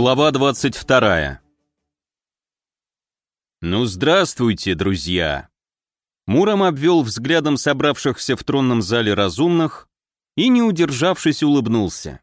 Глава 22. Ну, здравствуйте, друзья. Муром обвел взглядом собравшихся в тронном зале разумных и, не удержавшись, улыбнулся.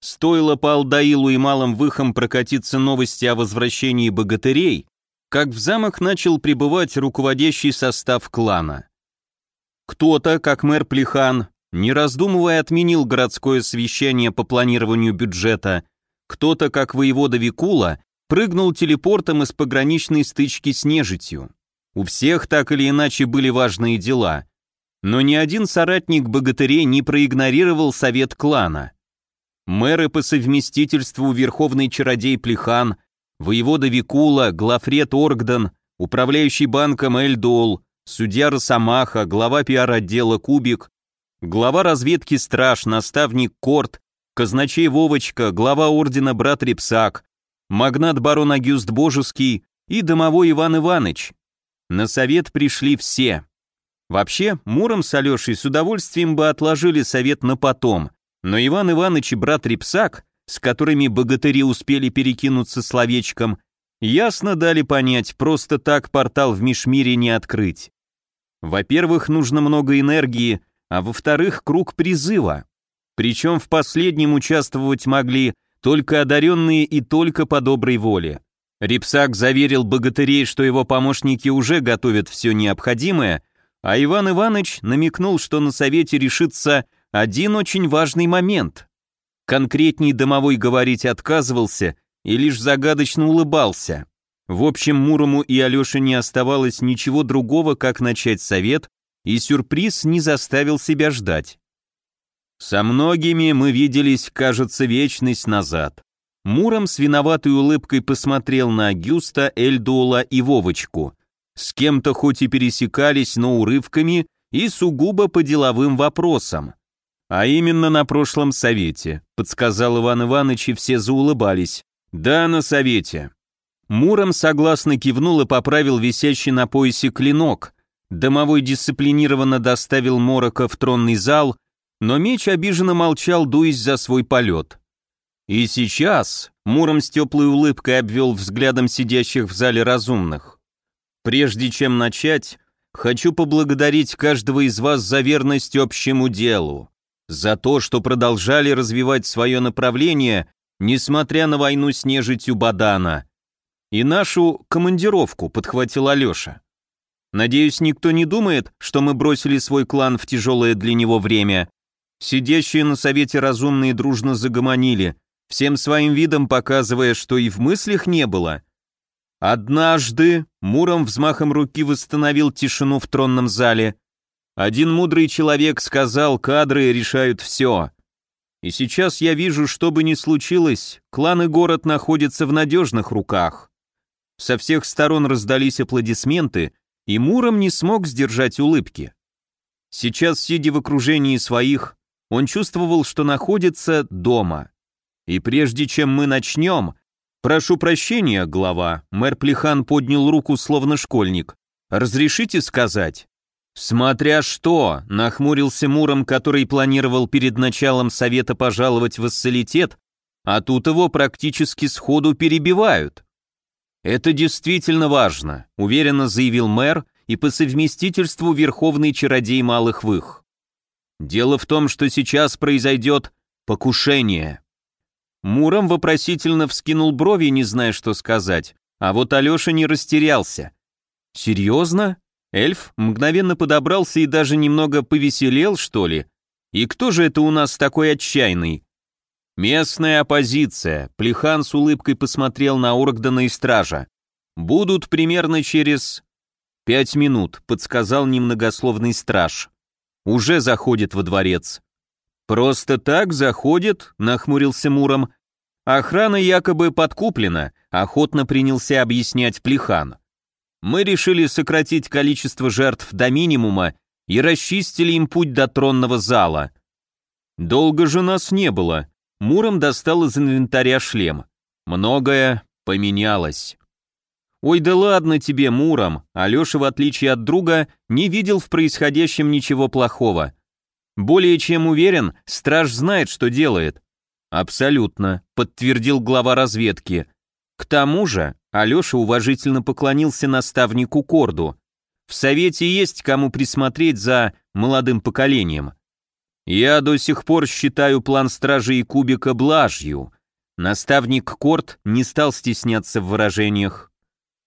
Стоило по Алдаилу и малым выхам прокатиться новости о возвращении богатырей, как в замок начал прибывать руководящий состав клана. Кто-то, как мэр Плехан, не раздумывая отменил городское совещание по планированию бюджета – кто-то, как воевода Викула, прыгнул телепортом из пограничной стычки с нежитью. У всех так или иначе были важные дела. Но ни один соратник богатырей не проигнорировал совет клана. Мэры по совместительству Верховный Чародей Плехан, воевода Викула, главред Оргден, управляющий банком Эльдол, судья Росомаха, глава пиар-отдела Кубик, глава разведки Страж, наставник Корт, казначей Вовочка, глава ордена брат Репсак, магнат барон Агюст Божеский и домовой Иван Иваныч. На совет пришли все. Вообще, Муром с Алешей с удовольствием бы отложили совет на потом, но Иван Иваныч и брат Репсак, с которыми богатыри успели перекинуться словечком, ясно дали понять, просто так портал в Мишмире не открыть. Во-первых, нужно много энергии, а во-вторых, круг призыва. Причем в последнем участвовать могли только одаренные и только по доброй воле. Рипсак заверил богатырей, что его помощники уже готовят все необходимое, а Иван Иванович намекнул, что на совете решится один очень важный момент. Конкретней домовой говорить отказывался и лишь загадочно улыбался. В общем, Мурому и Алёше не оставалось ничего другого, как начать совет, и сюрприз не заставил себя ждать. Со многими мы виделись, кажется, вечность назад. Муром с виноватой улыбкой посмотрел на Гюста, Эльдула и Вовочку. С кем-то хоть и пересекались, но урывками и сугубо по деловым вопросам. А именно на прошлом совете, подсказал Иван Иванович, и все заулыбались. Да, на совете. Муром согласно кивнул и поправил висящий на поясе клинок. Домовой дисциплинированно доставил Морока в тронный зал, но меч обиженно молчал, дуясь за свой полет. И сейчас Муром с теплой улыбкой обвел взглядом сидящих в зале разумных. Прежде чем начать, хочу поблагодарить каждого из вас за верность общему делу, за то, что продолжали развивать свое направление, несмотря на войну с нежитью Бадана. И нашу командировку подхватил Алеша. Надеюсь, никто не думает, что мы бросили свой клан в тяжелое для него время, Сидящие на совете разумные дружно загомонили, всем своим видом показывая, что и в мыслях не было. Однажды Муром взмахом руки восстановил тишину в тронном зале. Один мудрый человек сказал, кадры решают все. И сейчас я вижу, что бы ни случилось, клан и город находятся в надежных руках. Со всех сторон раздались аплодисменты, и Муром не смог сдержать улыбки. Сейчас, сидя в окружении своих, он чувствовал, что находится дома. И прежде чем мы начнем... Прошу прощения, глава, мэр Плехан поднял руку, словно школьник. Разрешите сказать? «Смотря что», — нахмурился Муром, который планировал перед началом совета пожаловать в ассалитет, а тут его практически сходу перебивают. «Это действительно важно», — уверенно заявил мэр и по совместительству верховный чародей малых вых. Дело в том, что сейчас произойдет покушение. Муром вопросительно вскинул брови, не зная, что сказать, а вот Алеша не растерялся. «Серьезно?» Эльф мгновенно подобрался и даже немного повеселел, что ли? И кто же это у нас такой отчаянный? Местная оппозиция. Плехан с улыбкой посмотрел на Оргдана и Стража. Будут примерно через... Пять минут, подсказал немногословный страж уже заходит во дворец. «Просто так заходит?» — нахмурился Муром. «Охрана якобы подкуплена», — охотно принялся объяснять Плехан. «Мы решили сократить количество жертв до минимума и расчистили им путь до тронного зала. Долго же нас не было». Муром достал из инвентаря шлем. Многое поменялось. «Ой, да ладно тебе, Муром!» Алеша, в отличие от друга, не видел в происходящем ничего плохого. Более чем уверен, страж знает, что делает. Абсолютно, подтвердил глава разведки. К тому же, Алеша уважительно поклонился наставнику Корду. В совете есть кому присмотреть за молодым поколением. Я до сих пор считаю план стражи и кубика блажью. Наставник Корт не стал стесняться в выражениях.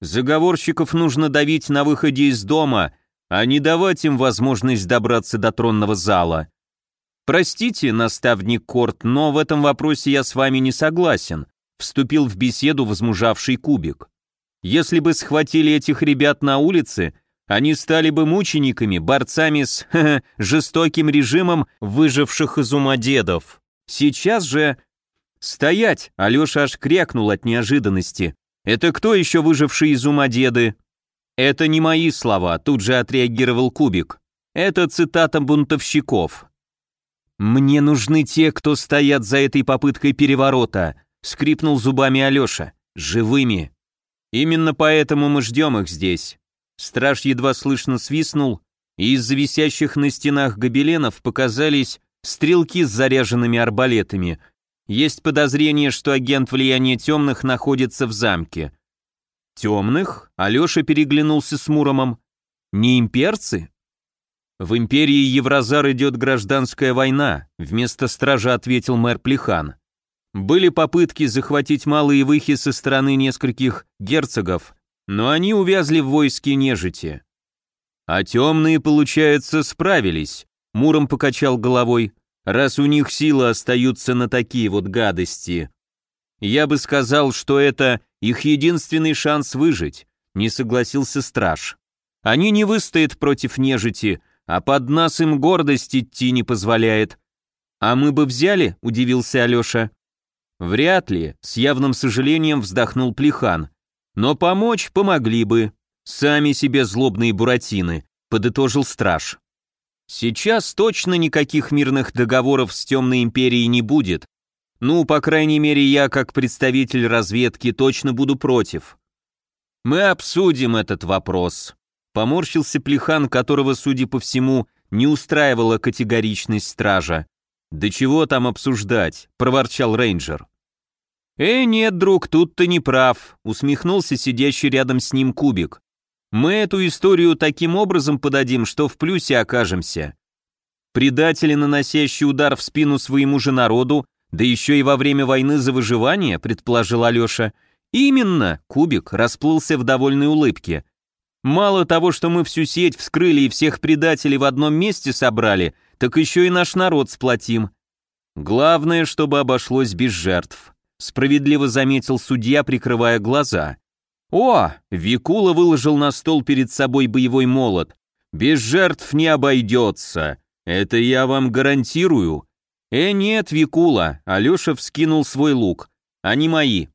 Заговорщиков нужно давить на выходе из дома, а не давать им возможность добраться до тронного зала. Простите, наставник Корт, но в этом вопросе я с вами не согласен, вступил в беседу возмужавший кубик. Если бы схватили этих ребят на улице, они стали бы мучениками, борцами с ха -ха, жестоким режимом выживших из ума дедов. Сейчас же... Стоять! Алеша аж крякнул от неожиданности. Это кто еще выживший из ума деды? Это не мои слова, тут же отреагировал Кубик. Это цитата бунтовщиков. «Мне нужны те, кто стоят за этой попыткой переворота», — скрипнул зубами Алеша. «Живыми. Именно поэтому мы ждем их здесь. Страж едва слышно свистнул, и из-за висящих на стенах гобеленов показались стрелки с заряженными арбалетами. Есть подозрение, что агент влияния темных находится в замке. Темных? Алеша переглянулся с Муромом. Не имперцы? В империи Евразар идет гражданская война, вместо стража ответил мэр Плехан. Были попытки захватить малые выхи со стороны нескольких герцогов, но они увязли в войске нежити. А темные, получается, справились. Муром покачал головой, раз у них силы остаются на такие вот гадости. Я бы сказал, что это их единственный шанс выжить, не согласился страж. Они не выстоят против нежити, а под нас им гордость идти не позволяет. А мы бы взяли, удивился Алеша. Вряд ли, с явным сожалением вздохнул Плехан. Но помочь помогли бы. Сами себе злобные буратины, подытожил страж. Сейчас точно никаких мирных договоров с Темной Империей не будет. Ну, по крайней мере, я, как представитель разведки, точно буду против. Мы обсудим этот вопрос. Поморщился Плехан, которого, судя по всему, не устраивала категоричность стража. «Да чего там обсуждать?» — проворчал рейнджер. «Э, нет, друг, тут ты не прав», — усмехнулся сидящий рядом с ним кубик. «Мы эту историю таким образом подадим, что в плюсе окажемся. Предатели, наносящие удар в спину своему же народу, да еще и во время войны за выживание», — предположил Алеша. «Именно», — кубик расплылся в довольной улыбке. «Мало того, что мы всю сеть вскрыли и всех предателей в одном месте собрали, так еще и наш народ сплотим. Главное, чтобы обошлось без жертв». Справедливо заметил судья, прикрывая глаза. «О!» — Викула выложил на стол перед собой боевой молот. «Без жертв не обойдется. Это я вам гарантирую». «Э, нет, Викула!» — Алеша вскинул свой лук. «Они мои».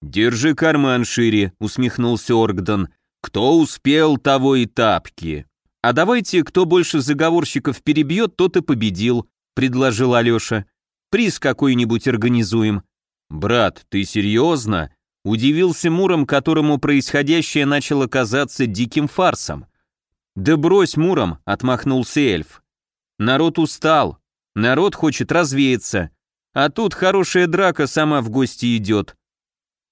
«Держи карман шире», — усмехнулся Оргдон. «Кто успел, того и тапки». «А давайте, кто больше заговорщиков перебьет, тот и победил», — предложил Алеша. «Приз какой-нибудь организуем. «Брат, ты серьезно?» Удивился Муром, которому происходящее начало казаться диким фарсом. «Да брось, Муром!» — отмахнулся эльф. «Народ устал, народ хочет развеяться, а тут хорошая драка сама в гости идет».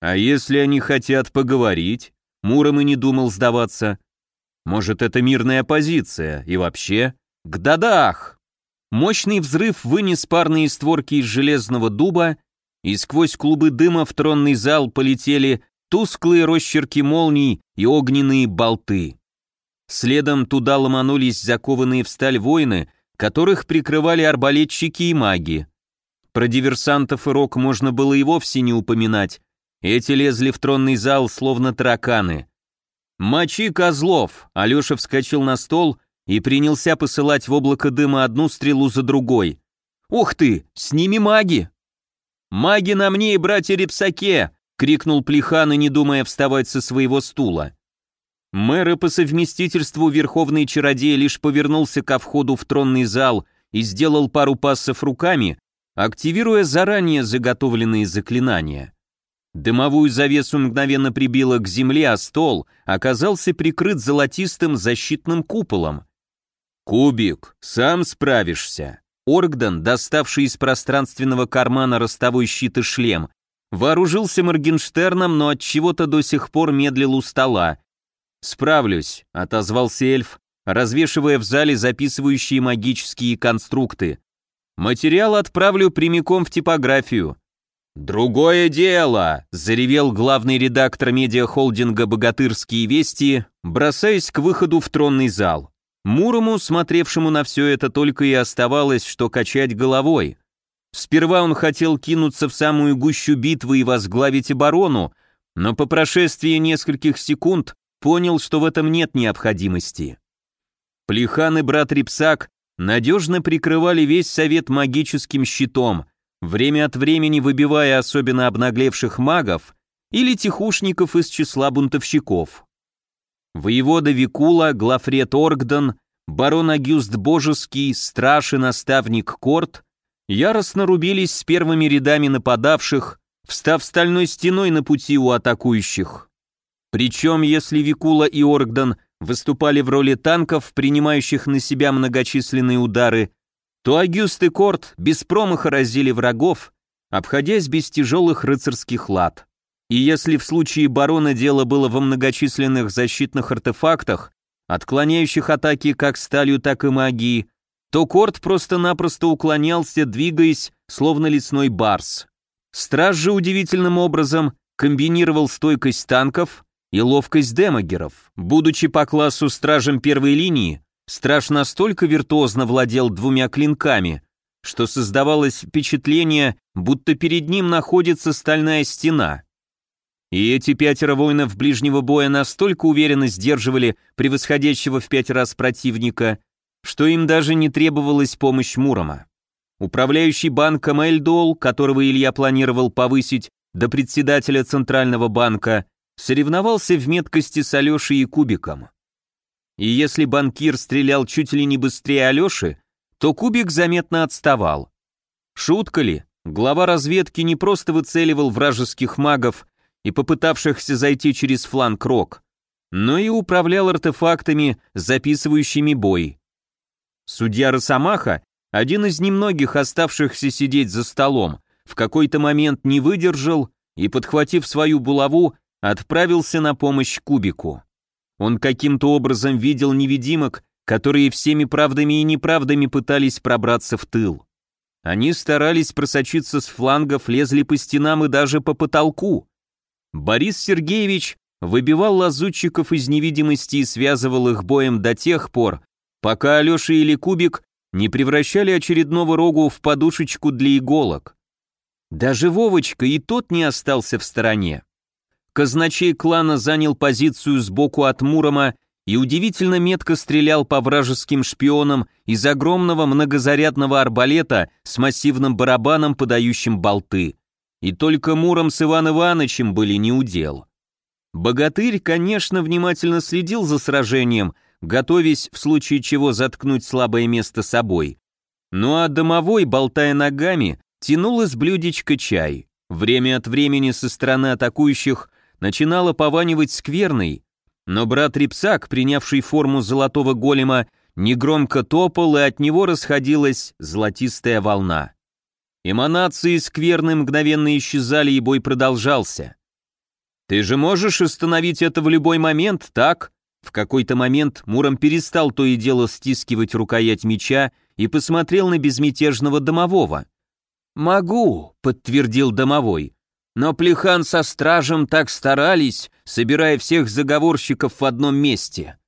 «А если они хотят поговорить?» Муром и не думал сдаваться. «Может, это мирная позиция, и вообще...» «Гдадах!» Мощный взрыв вынес парные створки из железного дуба и сквозь клубы дыма в тронный зал полетели тусклые росчерки молний и огненные болты. Следом туда ломанулись закованные в сталь воины, которых прикрывали арбалетчики и маги. Про диверсантов и рок можно было и вовсе не упоминать. Эти лезли в тронный зал, словно тараканы. «Мочи козлов!» Алеша вскочил на стол и принялся посылать в облако дыма одну стрелу за другой. «Ух ты! С ними маги!» «Маги на мне и братья Репсаке!» — крикнул Плехан, и не думая вставать со своего стула. Мэр по совместительству верховный чародей лишь повернулся ко входу в тронный зал и сделал пару пассов руками, активируя заранее заготовленные заклинания. Дымовую завесу мгновенно прибило к земле, а стол оказался прикрыт золотистым защитным куполом. «Кубик, сам справишься», Оргден, доставший из пространственного кармана ростовой щит и шлем, вооружился Моргенштерном, но от чего-то до сих пор медлил у стола. «Справлюсь», — отозвался эльф, развешивая в зале записывающие магические конструкты. «Материал отправлю прямиком в типографию». «Другое дело!» — заревел главный редактор медиахолдинга «Богатырские вести», бросаясь к выходу в тронный зал. Мурому, смотревшему на все это, только и оставалось, что качать головой. Сперва он хотел кинуться в самую гущу битвы и возглавить оборону, но по прошествии нескольких секунд понял, что в этом нет необходимости. Плехан и брат Рипсак надежно прикрывали весь совет магическим щитом, время от времени выбивая особенно обнаглевших магов или тихушников из числа бунтовщиков. Воевода Викула, Глафред Оргдон, барон Агюст Божеский, страж и наставник Корт яростно рубились с первыми рядами нападавших, встав стальной стеной на пути у атакующих. Причем, если Викула и Оргдон выступали в роли танков, принимающих на себя многочисленные удары, то Агюст и Корт без промаха разили врагов, обходясь без тяжелых рыцарских лад. И если в случае барона дело было во многочисленных защитных артефактах, отклоняющих атаки как сталью, так и магией, то Корт просто-напросто уклонялся, двигаясь, словно лесной барс. Страж же удивительным образом комбинировал стойкость танков и ловкость демагеров. Будучи по классу стражем первой линии, страж настолько виртуозно владел двумя клинками, что создавалось впечатление, будто перед ним находится стальная стена. И эти пятеро воинов ближнего боя настолько уверенно сдерживали превосходящего в пять раз противника, что им даже не требовалась помощь Мурома. Управляющий банком Эльдол, которого Илья планировал повысить до председателя Центрального банка, соревновался в меткости с Алешей и Кубиком. И если банкир стрелял чуть ли не быстрее Алеши, то Кубик заметно отставал. Шутка ли? Глава разведки не просто выцеливал вражеских магов и попытавшихся зайти через фланг Рок, но и управлял артефактами, записывающими бой. Судья Росомаха, один из немногих оставшихся сидеть за столом, в какой-то момент не выдержал и, подхватив свою булаву, отправился на помощь Кубику. Он каким-то образом видел невидимок, которые всеми правдами и неправдами пытались пробраться в тыл. Они старались просочиться с флангов, лезли по стенам и даже по потолку. Борис Сергеевич выбивал лазутчиков из невидимости и связывал их боем до тех пор, пока Алеша или Кубик не превращали очередного рогу в подушечку для иголок. Даже Вовочка и тот не остался в стороне. Казначей клана занял позицию сбоку от Мурома и удивительно метко стрелял по вражеским шпионам из огромного многозарядного арбалета с массивным барабаном, подающим болты и только Муром с Иван Ивановичем были неудел. Богатырь, конечно, внимательно следил за сражением, готовясь в случае чего заткнуть слабое место собой. Ну а домовой, болтая ногами, тянул из блюдечка чай. Время от времени со стороны атакующих начинало пованивать скверной, но брат Рипсак, принявший форму золотого голема, негромко топал, и от него расходилась золотистая волна. Эманации скверны мгновенно исчезали, и бой продолжался. «Ты же можешь остановить это в любой момент, так?» В какой-то момент Муром перестал то и дело стискивать рукоять меча и посмотрел на безмятежного домового. «Могу», — подтвердил домовой. «Но Плехан со стражем так старались, собирая всех заговорщиков в одном месте.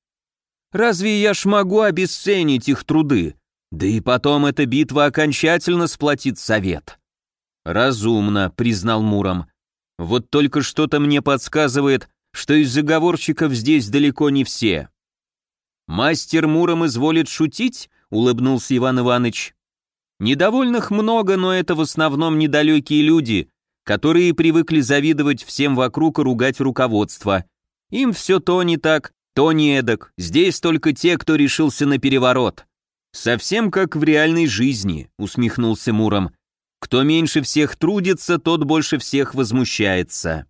Разве я ж могу обесценить их труды? Да и потом эта битва окончательно сплотит совет. Разумно, признал Муром. Вот только что-то мне подсказывает, что из заговорщиков здесь далеко не все. Мастер Муром изволит шутить, улыбнулся Иван Иванович. Недовольных много, но это в основном недалекие люди, которые привыкли завидовать всем вокруг и ругать руководство. Им все то не так, то не эдак, здесь только те, кто решился на переворот. «Совсем как в реальной жизни», — усмехнулся Муром. «Кто меньше всех трудится, тот больше всех возмущается».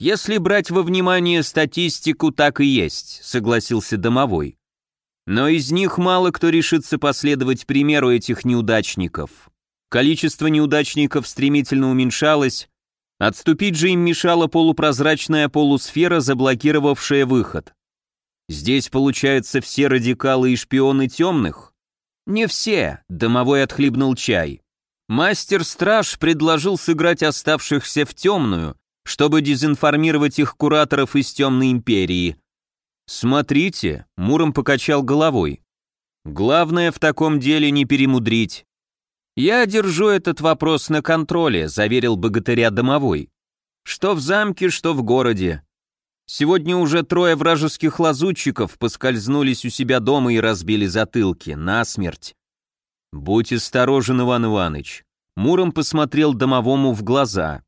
«Если брать во внимание статистику, так и есть», — согласился домовой. Но из них мало кто решится последовать примеру этих неудачников. Количество неудачников стремительно уменьшалось, отступить же им мешала полупрозрачная полусфера, заблокировавшая выход. Здесь, получается, все радикалы и шпионы темных? Не все, домовой отхлебнул чай. Мастер-страж предложил сыграть оставшихся в темную, чтобы дезинформировать их кураторов из темной империи. Смотрите, Муром покачал головой. Главное в таком деле не перемудрить. Я держу этот вопрос на контроле, заверил богатыря домовой. Что в замке, что в городе. Сегодня уже трое вражеских лазутчиков поскользнулись у себя дома и разбили затылки, насмерть. Будь осторожен, Иван Иванович. Муром посмотрел домовому в глаза.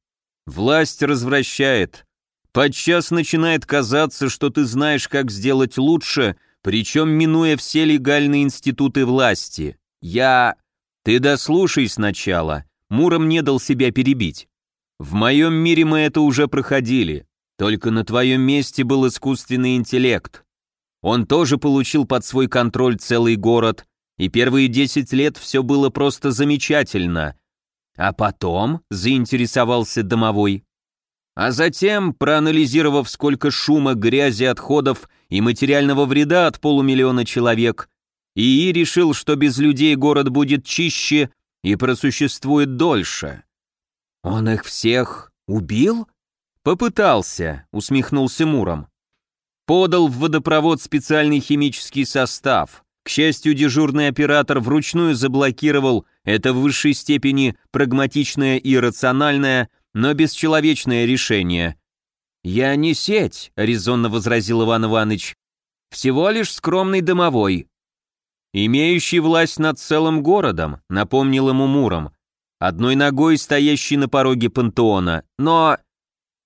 Власть развращает. Подчас начинает казаться, что ты знаешь, как сделать лучше, причем минуя все легальные институты власти. Я... Ты дослушай сначала. Муром не дал себя перебить. В моем мире мы это уже проходили. Только на твоем месте был искусственный интеллект. Он тоже получил под свой контроль целый город, и первые десять лет все было просто замечательно. А потом заинтересовался домовой. А затем, проанализировав, сколько шума, грязи, отходов и материального вреда от полумиллиона человек, ИИ решил, что без людей город будет чище и просуществует дольше. Он их всех убил? «Попытался», — усмехнулся Муром. «Подал в водопровод специальный химический состав. К счастью, дежурный оператор вручную заблокировал это в высшей степени прагматичное и рациональное, но бесчеловечное решение». «Я не сеть», — резонно возразил Иван Иванович. «Всего лишь скромный домовой». «Имеющий власть над целым городом», — напомнил ему Муром. «Одной ногой стоящий на пороге пантеона, но...»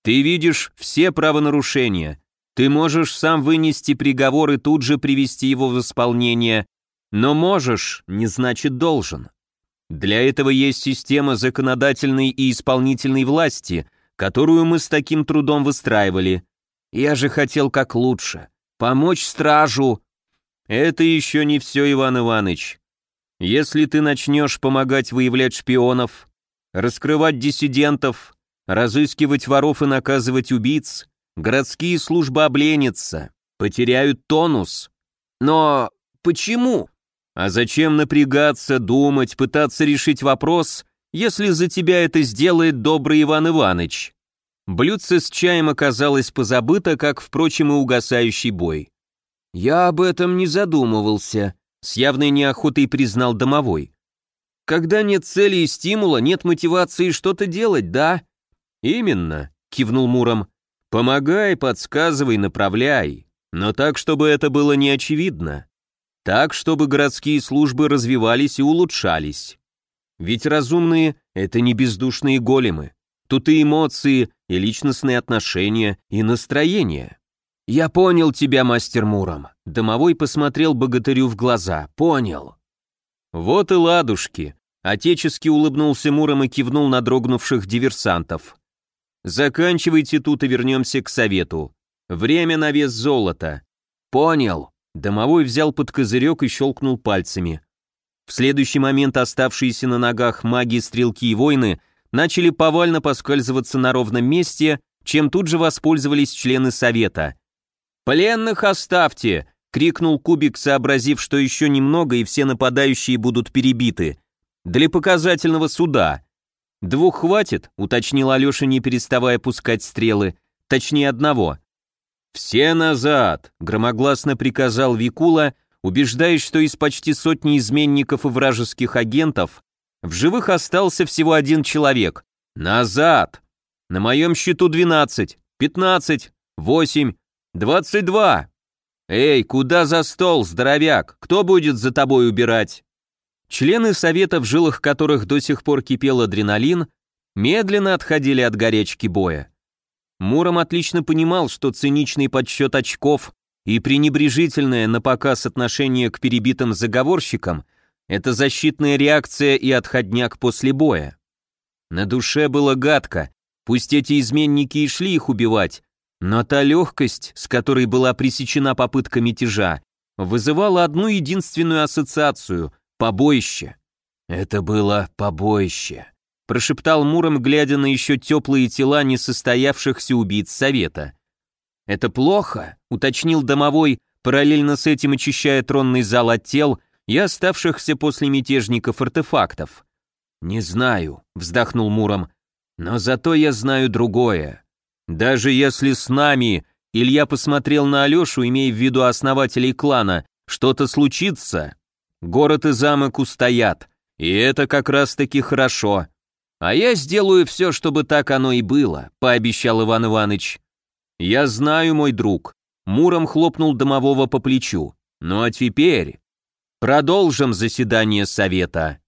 Ты видишь все правонарушения. Ты можешь сам вынести приговор и тут же привести его в исполнение, но можешь, не значит должен. Для этого есть система законодательной и исполнительной власти, которую мы с таким трудом выстраивали. Я же хотел как лучше. Помочь стражу. Это еще не все, Иван Иванович. Если ты начнешь помогать выявлять шпионов, раскрывать диссидентов, разыскивать воров и наказывать убийц, городские службы обленятся, потеряют тонус. Но почему? А зачем напрягаться, думать, пытаться решить вопрос, если за тебя это сделает добрый Иван Иванович? Блюдце с чаем оказалось позабыто, как, впрочем, и угасающий бой. «Я об этом не задумывался», — с явной неохотой признал домовой. «Когда нет цели и стимула, нет мотивации что-то делать, да? «Именно», — кивнул Муром. «Помогай, подсказывай, направляй, но так, чтобы это было не очевидно. Так, чтобы городские службы развивались и улучшались. Ведь разумные — это не бездушные големы. Тут и эмоции, и личностные отношения, и настроение. «Я понял тебя, мастер Муром», — домовой посмотрел богатырю в глаза. «Понял». «Вот и ладушки», — отечески улыбнулся Муром и кивнул на дрогнувших диверсантов. Заканчивайте тут и вернемся к совету. Время на вес золота. Понял. Домовой взял под козырек и щелкнул пальцами. В следующий момент оставшиеся на ногах маги, стрелки и воины начали повально поскальзываться на ровном месте, чем тут же воспользовались члены совета. «Пленных оставьте!» — крикнул Кубик, сообразив, что еще немного и все нападающие будут перебиты. «Для показательного суда!» «Двух хватит?» — уточнил Алеша, не переставая пускать стрелы. «Точнее, одного». «Все назад!» — громогласно приказал Викула, убеждаясь, что из почти сотни изменников и вражеских агентов в живых остался всего один человек. «Назад! На моем счету двенадцать, пятнадцать, восемь, двадцать два! Эй, куда за стол, здоровяк? Кто будет за тобой убирать?» Члены совета, в жилах которых до сих пор кипел адреналин, медленно отходили от горячки боя. Муром отлично понимал, что циничный подсчет очков и пренебрежительное на показ отношение к перебитым заговорщикам – это защитная реакция и отходняк после боя. На душе было гадко, пусть эти изменники и шли их убивать, но та легкость, с которой была пресечена попытка мятежа, вызывало одну единственную ассоциацию — побоище. «Это было побоище», — прошептал Муром, глядя на еще теплые тела несостоявшихся убийц совета. «Это плохо», — уточнил домовой, параллельно с этим очищая тронный зал от тел и оставшихся после мятежников артефактов. «Не знаю», — вздохнул Муром, — «но зато я знаю другое. Даже если с нами, Илья посмотрел на Алешу, имея в виду основателей клана, что-то случится, город и замок устоят, и это как раз-таки хорошо. А я сделаю все, чтобы так оно и было», — пообещал Иван Иванович. «Я знаю, мой друг», — Муром хлопнул домового по плечу. «Ну а теперь продолжим заседание совета».